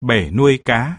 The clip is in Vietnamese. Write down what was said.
bể nuôi cá.